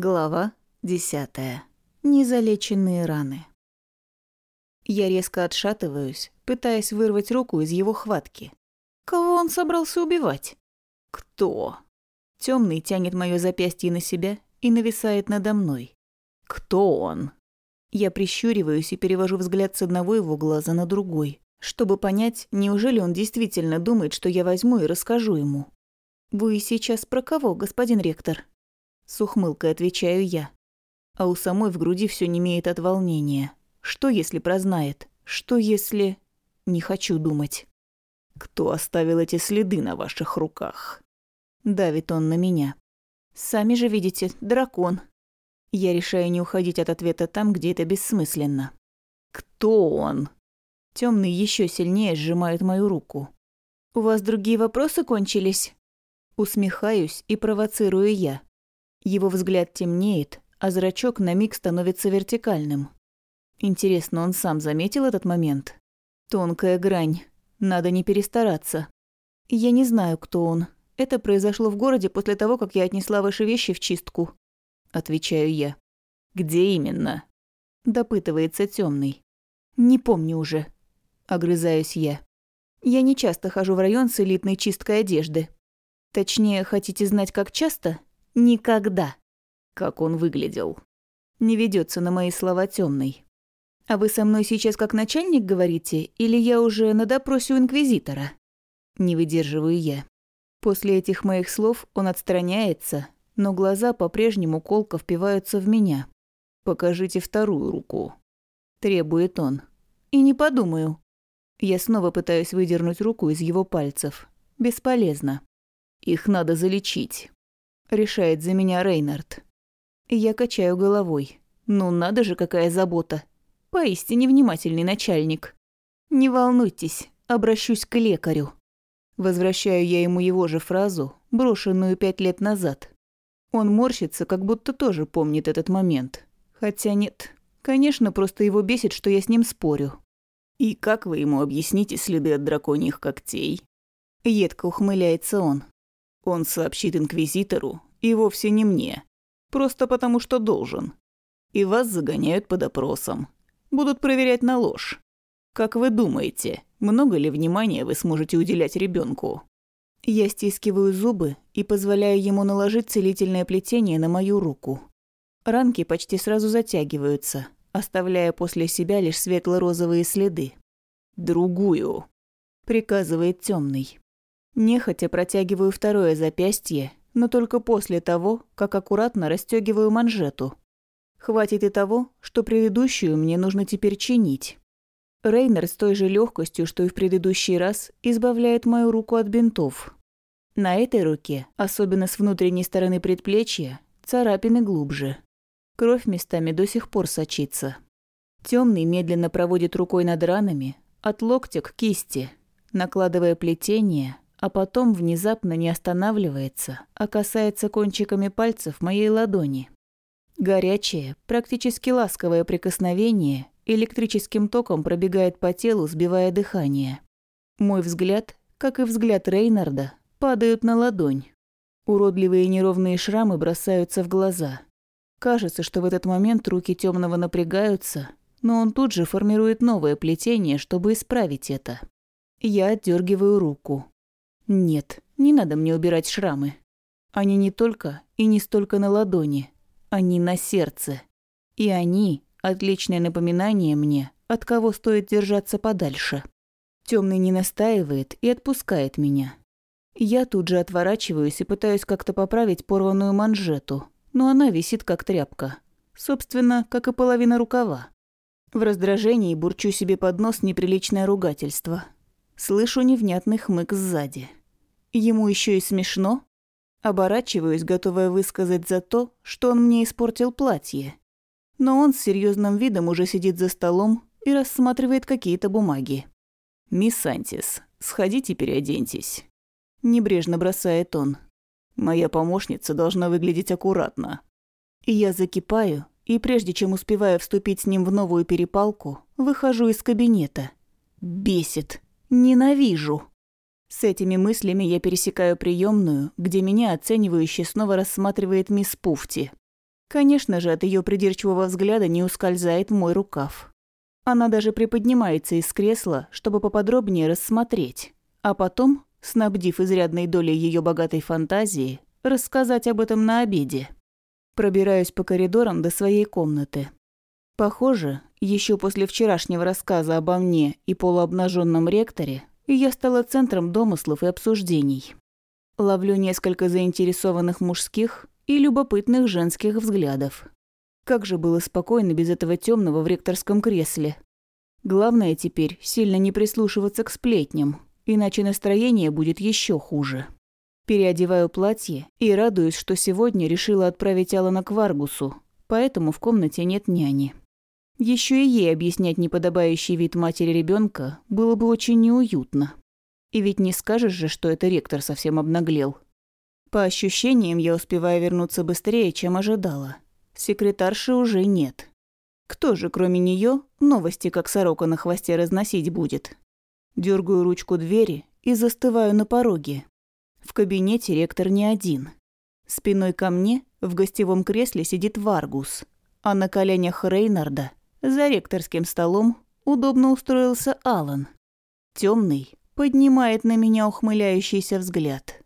Глава десятая. Незалеченные раны. Я резко отшатываюсь, пытаясь вырвать руку из его хватки. Кого он собрался убивать? Кто? Темный тянет мое запястье на себя и нависает надо мной. Кто он? Я прищуриваюсь и перевожу взгляд с одного его глаза на другой, чтобы понять, неужели он действительно думает, что я возьму и расскажу ему. «Вы сейчас про кого, господин ректор?» С ухмылкой отвечаю я. А у самой в груди все немеет от волнения. Что, если прознает? Что, если... Не хочу думать. Кто оставил эти следы на ваших руках? Давит он на меня. Сами же видите, дракон. Я решаю не уходить от ответа там, где это бессмысленно. Кто он? Темный еще сильнее сжимает мою руку. У вас другие вопросы кончились? Усмехаюсь и провоцирую я. Его взгляд темнеет, а зрачок на миг становится вертикальным. Интересно, он сам заметил этот момент? Тонкая грань. Надо не перестараться. Я не знаю, кто он. Это произошло в городе после того, как я отнесла ваши вещи в чистку. Отвечаю я. Где именно? Допытывается темный. Не помню уже. Огрызаюсь я. Я не часто хожу в район с элитной чисткой одежды. Точнее, хотите знать, как часто? Никогда. Как он выглядел? Не ведется на мои слова темный. А вы со мной сейчас как начальник говорите, или я уже на допросе у инквизитора? Не выдерживаю я. После этих моих слов он отстраняется, но глаза по-прежнему колко впиваются в меня. «Покажите вторую руку», – требует он. И не подумаю. Я снова пытаюсь выдернуть руку из его пальцев. Бесполезно. Их надо залечить решает за меня Рейнард. Я качаю головой. Ну надо же, какая забота. Поистине внимательный начальник. Не волнуйтесь, обращусь к лекарю. Возвращаю я ему его же фразу, брошенную пять лет назад. Он морщится, как будто тоже помнит этот момент. Хотя нет, конечно, просто его бесит, что я с ним спорю. «И как вы ему объясните следы от драконьих когтей?» Едко ухмыляется он. Он сообщит инквизитору, и вовсе не мне. Просто потому, что должен. И вас загоняют под опросом. Будут проверять на ложь. Как вы думаете, много ли внимания вы сможете уделять ребенку? Я стискиваю зубы и позволяю ему наложить целительное плетение на мою руку. Ранки почти сразу затягиваются, оставляя после себя лишь светло-розовые следы. «Другую», — приказывает темный. Нехотя протягиваю второе запястье, но только после того, как аккуратно расстегиваю манжету. Хватит и того, что предыдущую мне нужно теперь чинить. Рейнер с той же легкостью, что и в предыдущий раз, избавляет мою руку от бинтов. На этой руке, особенно с внутренней стороны предплечья, царапины глубже. Кровь местами до сих пор сочится. Темный медленно проводит рукой над ранами, от локтя к кисти, накладывая плетение, а потом внезапно не останавливается, а касается кончиками пальцев моей ладони. Горячее, практически ласковое прикосновение электрическим током пробегает по телу, сбивая дыхание. Мой взгляд, как и взгляд Рейнарда, падают на ладонь. Уродливые неровные шрамы бросаются в глаза. Кажется, что в этот момент руки темного напрягаются, но он тут же формирует новое плетение, чтобы исправить это. Я отдергиваю руку. Нет, не надо мне убирать шрамы. Они не только и не столько на ладони, они на сердце. И они – отличное напоминание мне, от кого стоит держаться подальше. Темный не настаивает и отпускает меня. Я тут же отворачиваюсь и пытаюсь как-то поправить порванную манжету, но она висит как тряпка. Собственно, как и половина рукава. В раздражении бурчу себе под нос неприличное ругательство. Слышу невнятный хмык сзади. Ему еще и смешно. Оборачиваюсь, готовая высказать за то, что он мне испортил платье. Но он с серьезным видом уже сидит за столом и рассматривает какие-то бумаги. «Мисс Антис, сходите переоденьтесь», – небрежно бросает он. «Моя помощница должна выглядеть аккуратно». И я закипаю, и прежде чем успеваю вступить с ним в новую перепалку, выхожу из кабинета. Бесит. Ненавижу. С этими мыслями я пересекаю приемную, где меня оценивающе снова рассматривает мисс Пуфти. Конечно же, от ее придирчивого взгляда не ускользает мой рукав. Она даже приподнимается из кресла, чтобы поподробнее рассмотреть, а потом, снабдив изрядной долей ее богатой фантазии, рассказать об этом на обеде. Пробираюсь по коридорам до своей комнаты. Похоже, еще после вчерашнего рассказа обо мне и полуобнаженном ректоре я стала центром домыслов и обсуждений. Ловлю несколько заинтересованных мужских и любопытных женских взглядов. Как же было спокойно без этого темного в ректорском кресле. Главное теперь сильно не прислушиваться к сплетням, иначе настроение будет еще хуже. Переодеваю платье и радуюсь, что сегодня решила отправить Алана к Варгусу, поэтому в комнате нет няни. Еще и ей объяснять неподобающий вид матери ребенка было бы очень неуютно. И ведь не скажешь же, что это ректор совсем обнаглел. По ощущениям, я успеваю вернуться быстрее, чем ожидала. Секретарши уже нет. Кто же, кроме нее, новости, как сорока на хвосте, разносить будет? Дергаю ручку двери и застываю на пороге. В кабинете ректор не один. Спиной ко мне в гостевом кресле сидит Варгус, а на коленях Рейнарда за ректорским столом удобно устроился Алан. Темный поднимает на меня ухмыляющийся взгляд.